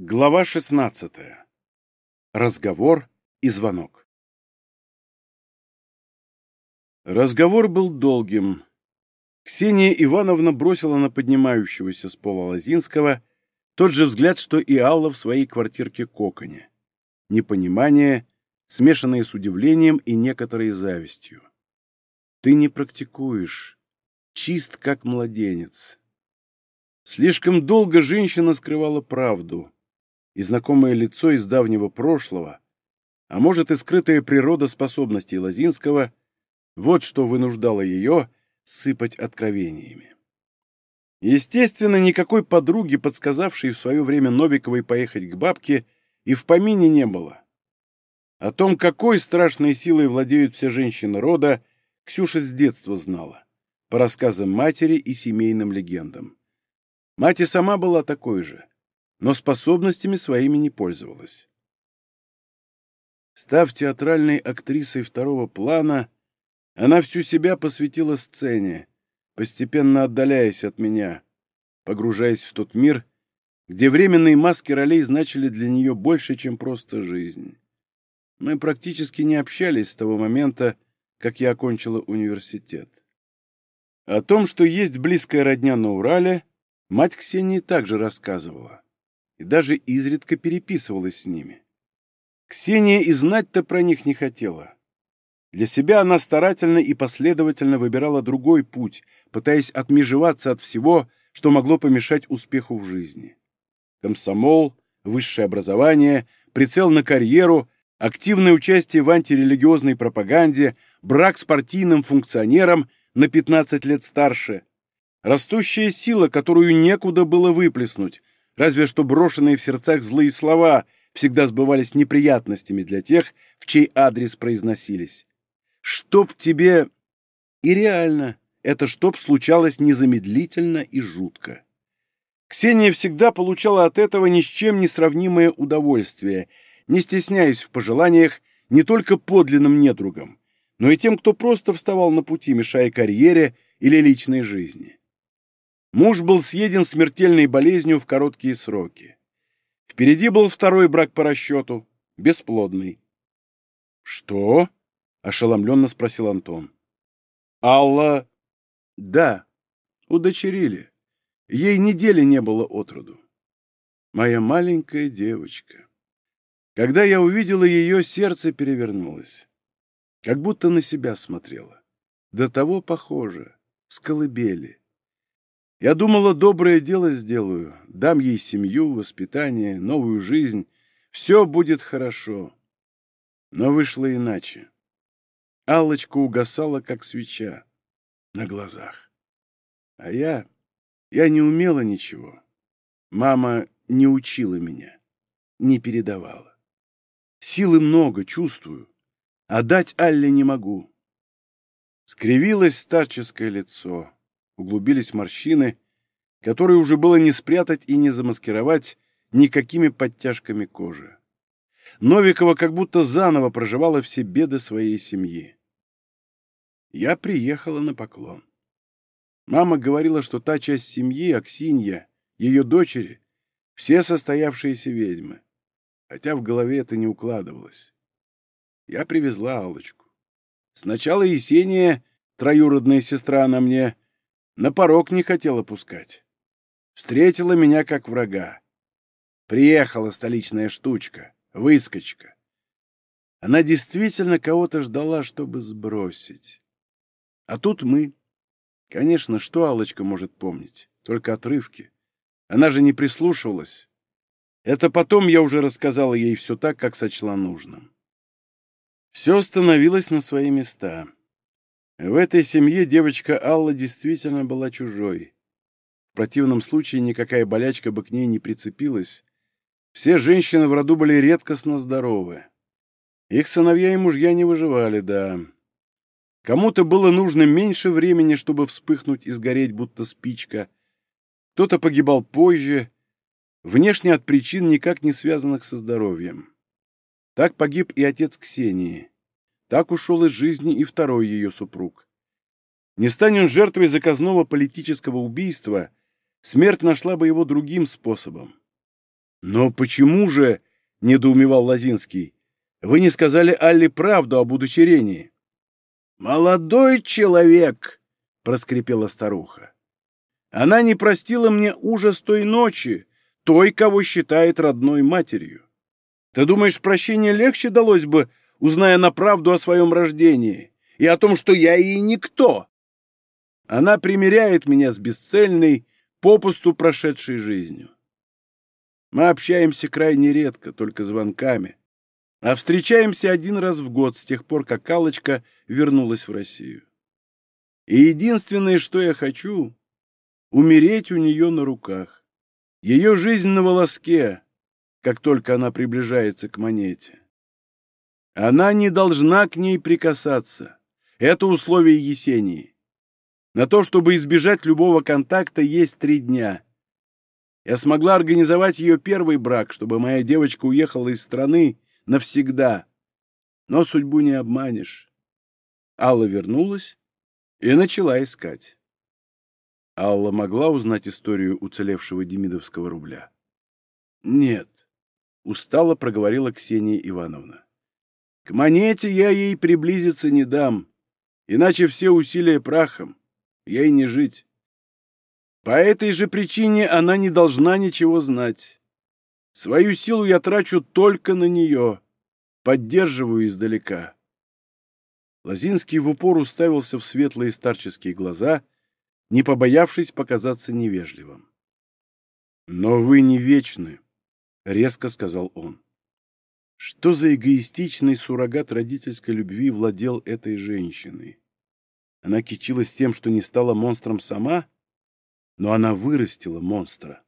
Глава 16. Разговор и звонок. Разговор был долгим. Ксения Ивановна бросила на поднимающегося с пола Лозинского тот же взгляд, что и Алла в своей квартирке Коконе. Непонимание, смешанное с удивлением и некоторой завистью. «Ты не практикуешь. Чист, как младенец». Слишком долго женщина скрывала правду и знакомое лицо из давнего прошлого, а может и скрытая природа способностей Лозинского, вот что вынуждало ее сыпать откровениями. Естественно, никакой подруги, подсказавшей в свое время Новиковой поехать к бабке, и в помине не было. О том, какой страшной силой владеют все женщины рода, Ксюша с детства знала, по рассказам матери и семейным легендам. Мать и сама была такой же но способностями своими не пользовалась. Став театральной актрисой второго плана, она всю себя посвятила сцене, постепенно отдаляясь от меня, погружаясь в тот мир, где временные маски ролей значили для нее больше, чем просто жизнь. Мы практически не общались с того момента, как я окончила университет. О том, что есть близкая родня на Урале, мать Ксении также рассказывала и даже изредка переписывалась с ними. Ксения и знать-то про них не хотела. Для себя она старательно и последовательно выбирала другой путь, пытаясь отмежеваться от всего, что могло помешать успеху в жизни. Комсомол, высшее образование, прицел на карьеру, активное участие в антирелигиозной пропаганде, брак с партийным функционером на 15 лет старше, растущая сила, которую некуда было выплеснуть, Разве что брошенные в сердцах злые слова всегда сбывались неприятностями для тех, в чей адрес произносились. «Чтоб тебе...» И реально, это «чтоб» случалось незамедлительно и жутко. Ксения всегда получала от этого ни с чем не сравнимое удовольствие, не стесняясь в пожеланиях не только подлинным недругам, но и тем, кто просто вставал на пути, мешая карьере или личной жизни. Муж был съеден смертельной болезнью в короткие сроки. Впереди был второй брак по расчету, бесплодный. «Что?» — ошеломленно спросил Антон. «Алла...» «Да, удочерили. Ей недели не было отроду. Моя маленькая девочка. Когда я увидела ее, сердце перевернулось. Как будто на себя смотрела. До того похоже, с колыбели. Я думала, доброе дело сделаю, дам ей семью, воспитание, новую жизнь. Все будет хорошо. Но вышло иначе. Аллочка угасала, как свеча, на глазах. А я... я не умела ничего. Мама не учила меня, не передавала. Силы много, чувствую, а дать Алле не могу. Скривилось старческое лицо углубились морщины, которые уже было не спрятать и не замаскировать никакими подтяжками кожи. Новикова как будто заново проживала все беды своей семьи. Я приехала на поклон. Мама говорила, что та часть семьи, Аксинья, ее дочери, все состоявшиеся ведьмы, хотя в голове это не укладывалось. Я привезла Аллочку. Сначала Есения, троюродная сестра она мне, на порог не хотела пускать. Встретила меня как врага. Приехала столичная штучка, выскочка. Она действительно кого-то ждала, чтобы сбросить. А тут мы. Конечно, что алочка может помнить? Только отрывки. Она же не прислушивалась. Это потом я уже рассказала ей все так, как сочла нужным. Все становилось на свои места. В этой семье девочка Алла действительно была чужой. В противном случае никакая болячка бы к ней не прицепилась. Все женщины в роду были редкостно здоровы. Их сыновья и мужья не выживали, да. Кому-то было нужно меньше времени, чтобы вспыхнуть и сгореть, будто спичка. Кто-то погибал позже, внешне от причин, никак не связанных со здоровьем. Так погиб и отец Ксении. Так ушел из жизни и второй ее супруг. Не стань он жертвой заказного политического убийства, смерть нашла бы его другим способом. «Но почему же, — недоумевал Лозинский, — вы не сказали Алле правду об удочерении?» «Молодой человек!» — проскрипела старуха. «Она не простила мне ужас той ночи, той, кого считает родной матерью. Ты думаешь, прощение легче далось бы, узная на правду о своем рождении и о том, что я ей никто?» Она примиряет меня с бесцельной, попусту прошедшей жизнью. Мы общаемся крайне редко, только звонками, а встречаемся один раз в год с тех пор, как Аллочка вернулась в Россию. И единственное, что я хочу — умереть у нее на руках. Ее жизнь на волоске, как только она приближается к монете. Она не должна к ней прикасаться. Это условие Есении. На то, чтобы избежать любого контакта, есть три дня — я смогла организовать ее первый брак, чтобы моя девочка уехала из страны навсегда. Но судьбу не обманешь. Алла вернулась и начала искать. Алла могла узнать историю уцелевшего демидовского рубля? Нет, устало проговорила Ксения Ивановна. К монете я ей приблизиться не дам, иначе все усилия прахом, ей не жить. По этой же причине она не должна ничего знать. Свою силу я трачу только на нее, поддерживаю издалека. Лозинский в упор уставился в светлые старческие глаза, не побоявшись показаться невежливым. «Но вы не вечны», — резко сказал он. Что за эгоистичный суррогат родительской любви владел этой женщиной? Она кичилась тем, что не стала монстром сама — но она вырастила монстра.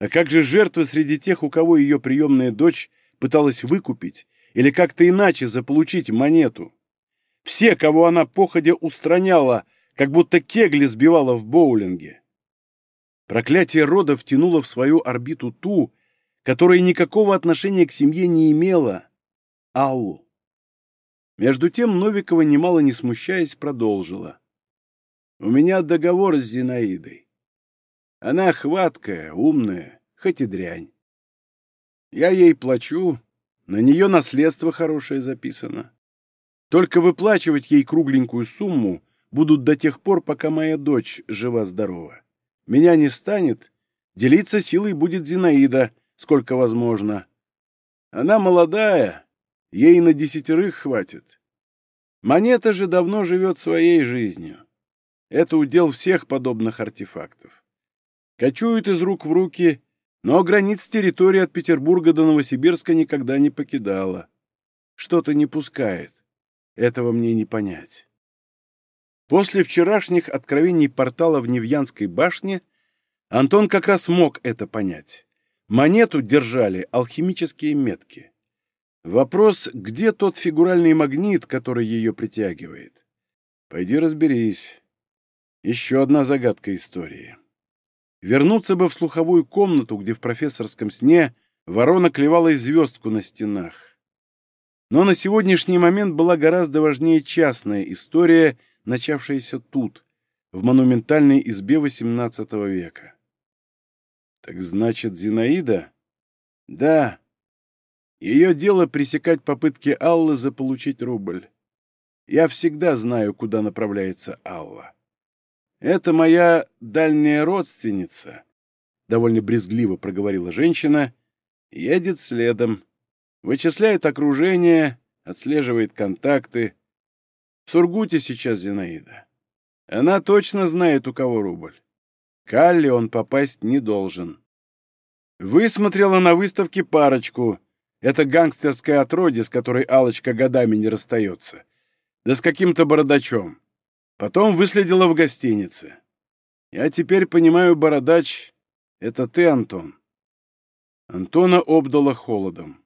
А как же жертвы среди тех, у кого ее приемная дочь пыталась выкупить или как-то иначе заполучить монету? Все, кого она походя устраняла, как будто кегли сбивала в боулинге. Проклятие рода втянуло в свою орбиту ту, которая никакого отношения к семье не имела — Аллу. Между тем Новикова, немало не смущаясь, продолжила. «У меня договор с Зинаидой. Она хваткая, умная, хоть и дрянь. Я ей плачу, на нее наследство хорошее записано. Только выплачивать ей кругленькую сумму будут до тех пор, пока моя дочь жива-здорова. Меня не станет, делиться силой будет Зинаида, сколько возможно. Она молодая, ей на десятерых хватит. Монета же давно живет своей жизнью. Это удел всех подобных артефактов кочуют из рук в руки, но границ территории от Петербурга до Новосибирска никогда не покидала. Что-то не пускает. Этого мне не понять. После вчерашних откровений портала в Невьянской башне Антон как раз мог это понять. Монету держали алхимические метки. Вопрос, где тот фигуральный магнит, который ее притягивает? Пойди разберись. Еще одна загадка истории. Вернуться бы в слуховую комнату, где в профессорском сне ворона клевала звездку на стенах. Но на сегодняшний момент была гораздо важнее частная история, начавшаяся тут, в монументальной избе XVIII века. Так значит, Зинаида? Да. Ее дело пресекать попытки Аллы заполучить рубль. Я всегда знаю, куда направляется Алла. «Это моя дальняя родственница», — довольно брезгливо проговорила женщина, — «едет следом, вычисляет окружение, отслеживает контакты. В Сургуте сейчас Зинаида. Она точно знает, у кого рубль. Калли он попасть не должен. Высмотрела на выставке парочку. Это гангстерская отродье, с которой алочка годами не расстается. Да с каким-то бородачом. Потом выследила в гостинице. Я теперь понимаю, бородач, это ты, Антон. Антона обдало холодом.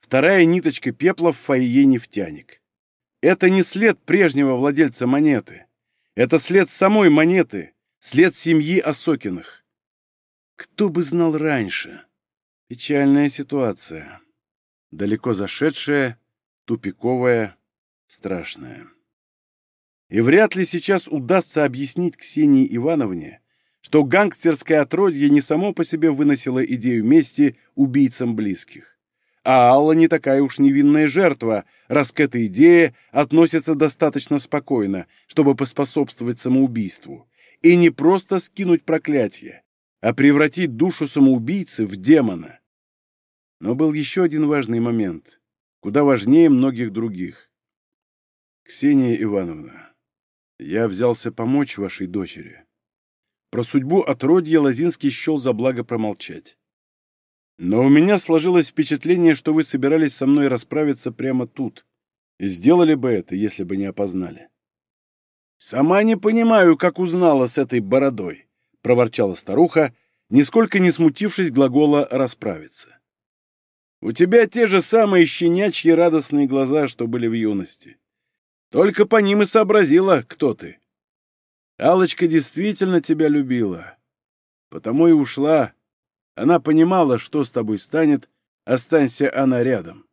Вторая ниточка пепла в фойе нефтяник. Это не след прежнего владельца монеты. Это след самой монеты, след семьи Осокиных. Кто бы знал раньше? Печальная ситуация. Далеко зашедшая, тупиковая, страшная. И вряд ли сейчас удастся объяснить Ксении Ивановне, что гангстерское отродье не само по себе выносило идею мести убийцам близких. А Алла не такая уж невинная жертва, раз к этой идее относится достаточно спокойно, чтобы поспособствовать самоубийству. И не просто скинуть проклятие, а превратить душу самоубийцы в демона. Но был еще один важный момент, куда важнее многих других. «Ксения Ивановна, я взялся помочь вашей дочери». Про судьбу отродья Лозинский счел за благо промолчать. Но у меня сложилось впечатление, что вы собирались со мной расправиться прямо тут. И сделали бы это, если бы не опознали. «Сама не понимаю, как узнала с этой бородой», — проворчала старуха, нисколько не смутившись глагола «расправиться». «У тебя те же самые щенячьи радостные глаза, что были в юности. Только по ним и сообразила, кто ты. Алочка действительно тебя любила, потому и ушла, она понимала, что с тобой станет, останься она рядом.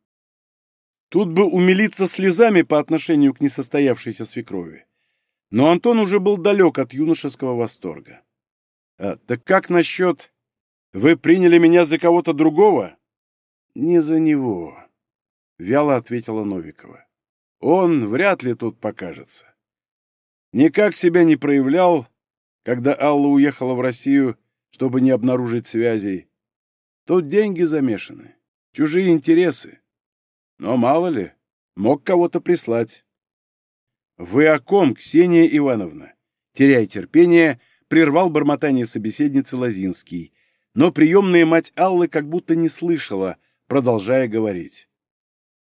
Тут бы умилиться слезами по отношению к несостоявшейся свекрови. Но Антон уже был далек от юношеского восторга. А, так как насчет... Вы приняли меня за кого-то другого? Не за него, — вяло ответила Новикова. Он вряд ли тут покажется. Никак себя не проявлял, когда Алла уехала в Россию чтобы не обнаружить связей. Тут деньги замешаны, чужие интересы. Но мало ли, мог кого-то прислать. «Вы о ком, Ксения Ивановна?» Теряя терпение, прервал бормотание собеседницы Лозинский, но приемная мать Аллы как будто не слышала, продолжая говорить.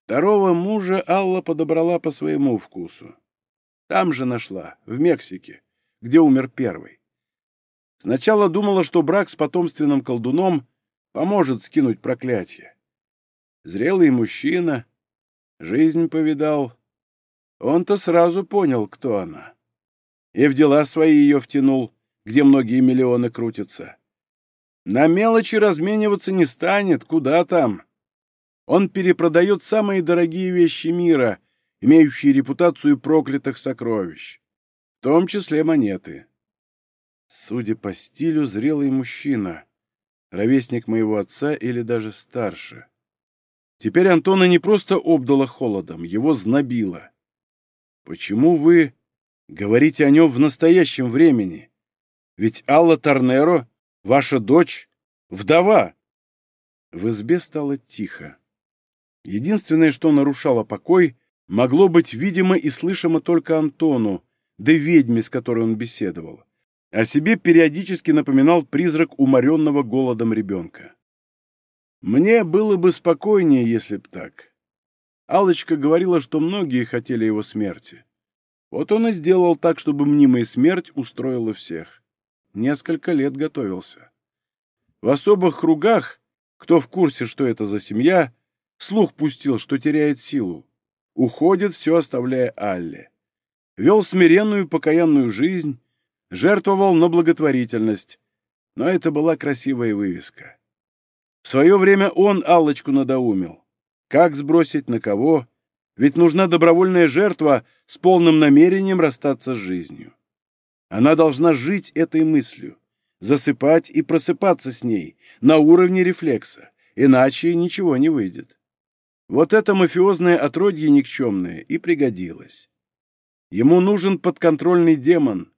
Второго мужа Алла подобрала по своему вкусу. Там же нашла, в Мексике, где умер первый. Сначала думала, что брак с потомственным колдуном поможет скинуть проклятие. Зрелый мужчина, жизнь повидал. Он-то сразу понял, кто она. И в дела свои ее втянул, где многие миллионы крутятся. На мелочи размениваться не станет, куда там. Он перепродает самые дорогие вещи мира, имеющие репутацию проклятых сокровищ, в том числе монеты. Судя по стилю, зрелый мужчина, ровесник моего отца или даже старше. Теперь Антона не просто обдало холодом, его знобило. Почему вы говорите о нем в настоящем времени? Ведь Алла Торнеро, ваша дочь, вдова. В избе стало тихо. Единственное, что нарушало покой, могло быть видимо и слышимо только Антону, да ведьме, с которой он беседовал. О себе периодически напоминал призрак уморенного голодом ребенка. Мне было бы спокойнее, если б так. Алочка говорила, что многие хотели его смерти. Вот он и сделал так, чтобы мнимая смерть устроила всех. Несколько лет готовился. В особых кругах, кто в курсе, что это за семья, слух пустил, что теряет силу. Уходит, все оставляя Алле. Вел смиренную покаянную жизнь, жертвовал на благотворительность, но это была красивая вывеска. В свое время он Аллочку надоумил. Как сбросить, на кого? Ведь нужна добровольная жертва с полным намерением расстаться с жизнью. Она должна жить этой мыслью, засыпать и просыпаться с ней на уровне рефлекса, иначе ничего не выйдет. Вот это мафиозное отродье никчемное и пригодилось. Ему нужен подконтрольный демон,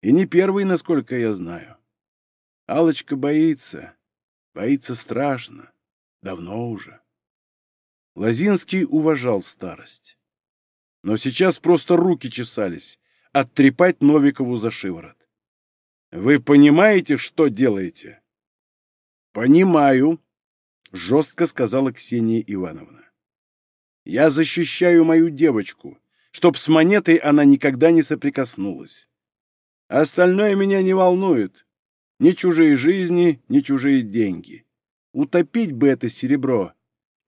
и не первый, насколько я знаю. алочка боится. Боится страшно. Давно уже. Лозинский уважал старость. Но сейчас просто руки чесались оттрепать Новикову за шиворот. Вы понимаете, что делаете? Понимаю, жестко сказала Ксения Ивановна. Я защищаю мою девочку, чтоб с монетой она никогда не соприкоснулась. Остальное меня не волнует. Ни чужие жизни, ни чужие деньги. Утопить бы это серебро.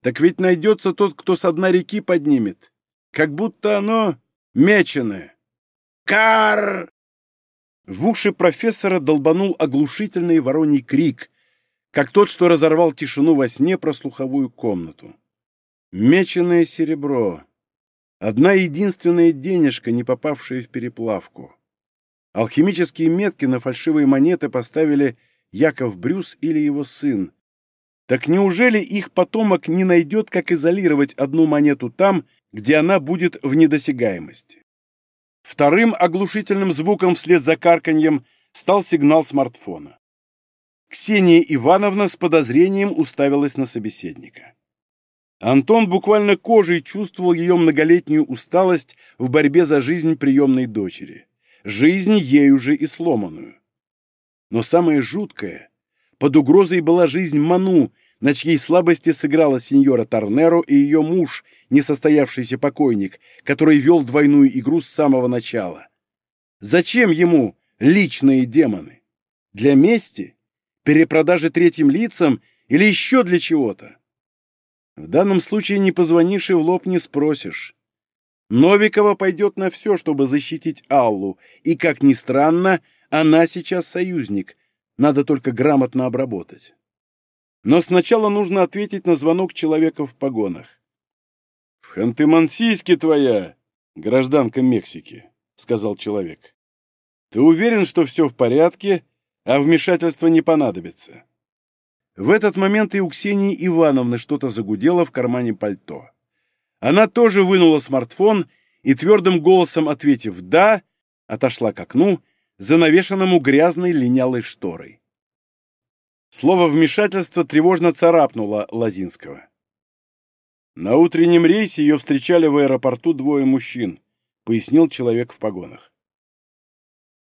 Так ведь найдется тот, кто с дна реки поднимет. Как будто оно меченое. Кар! В уши профессора долбанул оглушительный вороний крик, как тот, что разорвал тишину во сне про слуховую комнату. Меченое серебро. Одна единственная денежка, не попавшая в переплавку. Алхимические метки на фальшивые монеты поставили Яков Брюс или его сын. Так неужели их потомок не найдет, как изолировать одну монету там, где она будет в недосягаемости? Вторым оглушительным звуком вслед за карканьем стал сигнал смартфона. Ксения Ивановна с подозрением уставилась на собеседника. Антон буквально кожей чувствовал ее многолетнюю усталость в борьбе за жизнь приемной дочери. Жизнь ею же и сломанную. Но самое жуткое, под угрозой была жизнь Ману, на чьей слабости сыграла сеньора Торнеро и ее муж, несостоявшийся покойник, который вел двойную игру с самого начала. Зачем ему личные демоны? Для мести? Перепродажи третьим лицам или еще для чего-то? В данном случае не позвонишь и в лоб не спросишь. Новикова пойдет на все, чтобы защитить Аллу, и, как ни странно, она сейчас союзник, надо только грамотно обработать. Но сначала нужно ответить на звонок человека в погонах. «В Ханты-Мансийске твоя, гражданка Мексики», — сказал человек. «Ты уверен, что все в порядке, а вмешательство не понадобится?» В этот момент и у Ксении Ивановны что-то загудело в кармане пальто. Она тоже вынула смартфон и твердым голосом ответив «да», отошла к окну, занавешенному грязной линялой шторой. Слово «вмешательство» тревожно царапнуло Лазинского. На утреннем рейсе ее встречали в аэропорту двое мужчин, пояснил человек в погонах.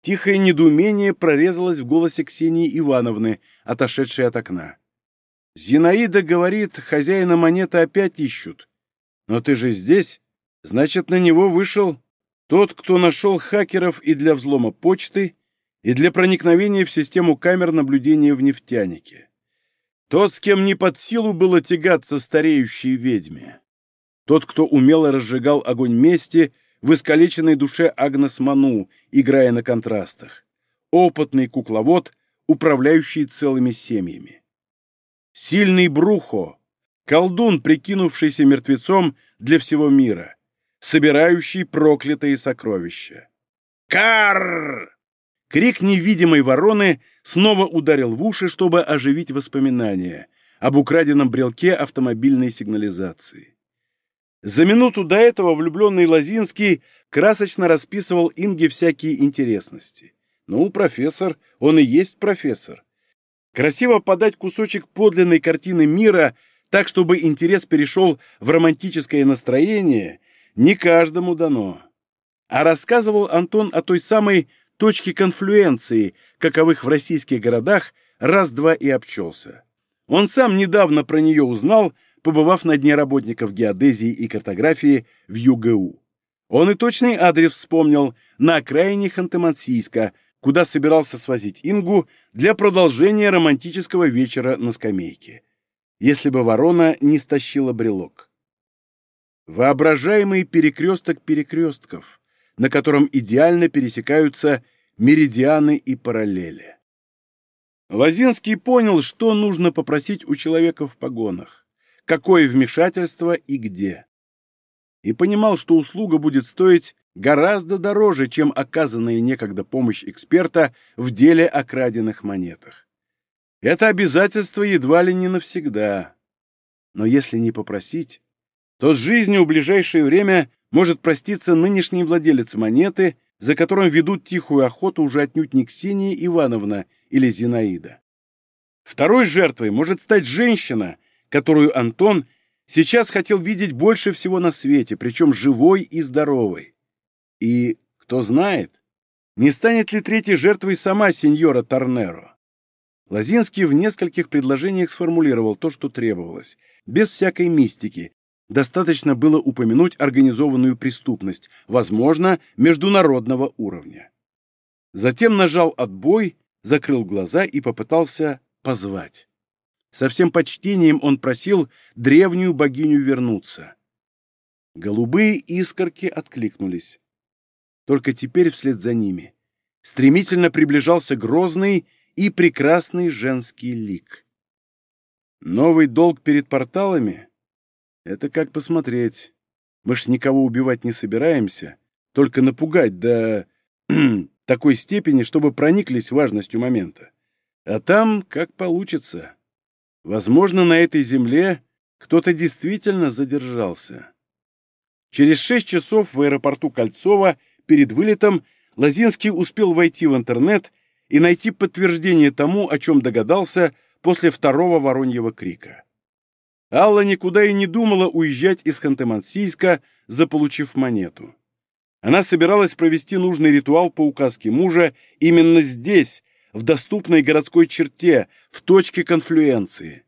Тихое недоумение прорезалось в голосе Ксении Ивановны, отошедшей от окна. Зинаида говорит, хозяина монеты опять ищут. Но ты же здесь, значит, на него вышел тот, кто нашел хакеров и для взлома почты, и для проникновения в систему камер наблюдения в нефтянике. Тот, с кем не под силу было тягаться стареющей ведьме. Тот, кто умело разжигал огонь мести в искалеченной душе Агнес Ману, играя на контрастах. Опытный кукловод, управляющий целыми семьями. Сильный Брухо, колдун, прикинувшийся мертвецом для всего мира, собирающий проклятые сокровища. Кар! Крик невидимой вороны снова ударил в уши, чтобы оживить воспоминания об украденном брелке автомобильной сигнализации. За минуту до этого влюбленный Лозинский красочно расписывал Инге всякие интересности. Ну, профессор, он и есть профессор. Красиво подать кусочек подлинной картины мира так, чтобы интерес перешел в романтическое настроение, не каждому дано. А рассказывал Антон о той самой точке конфлюенции, каковых в российских городах раз-два и обчелся. Он сам недавно про нее узнал, побывав на Дне работников геодезии и картографии в ЮГУ. Он и точный адрес вспомнил на окраине Ханты-Мансийска, куда собирался свозить Ингу для продолжения романтического вечера на скамейке. Если бы ворона не стащила брелок. Воображаемый перекресток перекрестков, на котором идеально пересекаются меридианы и параллели. Лозинский понял, что нужно попросить у человека в погонах, какое вмешательство и где. И понимал, что услуга будет стоить гораздо дороже, чем оказанная некогда помощь эксперта в деле о краденных монетах. Это обязательство едва ли не навсегда. Но если не попросить, то с жизнью в ближайшее время может проститься нынешний владелец монеты, за которым ведут тихую охоту уже отнюдь не Ксения Ивановна или Зинаида. Второй жертвой может стать женщина, которую Антон сейчас хотел видеть больше всего на свете, причем живой и здоровой. И, кто знает, не станет ли третьей жертвой сама сеньора Торнеро? Лозинский в нескольких предложениях сформулировал то, что требовалось, без всякой мистики. Достаточно было упомянуть организованную преступность, возможно, международного уровня. Затем нажал отбой, закрыл глаза и попытался позвать. Со всем почтением он просил древнюю богиню вернуться. Голубые искорки откликнулись. Только теперь вслед за ними стремительно приближался грозный и прекрасный женский лик. Новый долг перед порталами? Это как посмотреть. Мы ж никого убивать не собираемся, только напугать, да такой степени, чтобы прониклись важностью момента. А там как получится. Возможно, на этой земле кто-то действительно задержался. Через шесть часов в аэропорту Кольцова перед вылетом Лозинский успел войти в интернет и найти подтверждение тому, о чем догадался после второго Вороньего крика. Алла никуда и не думала уезжать из Ханты-Мансийска, заполучив монету. Она собиралась провести нужный ритуал по указке мужа именно здесь, в доступной городской черте, в точке конфлюенции.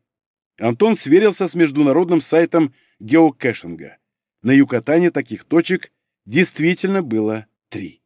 Антон сверился с международным сайтом геокэшинга. На Юкатане таких точек действительно было три.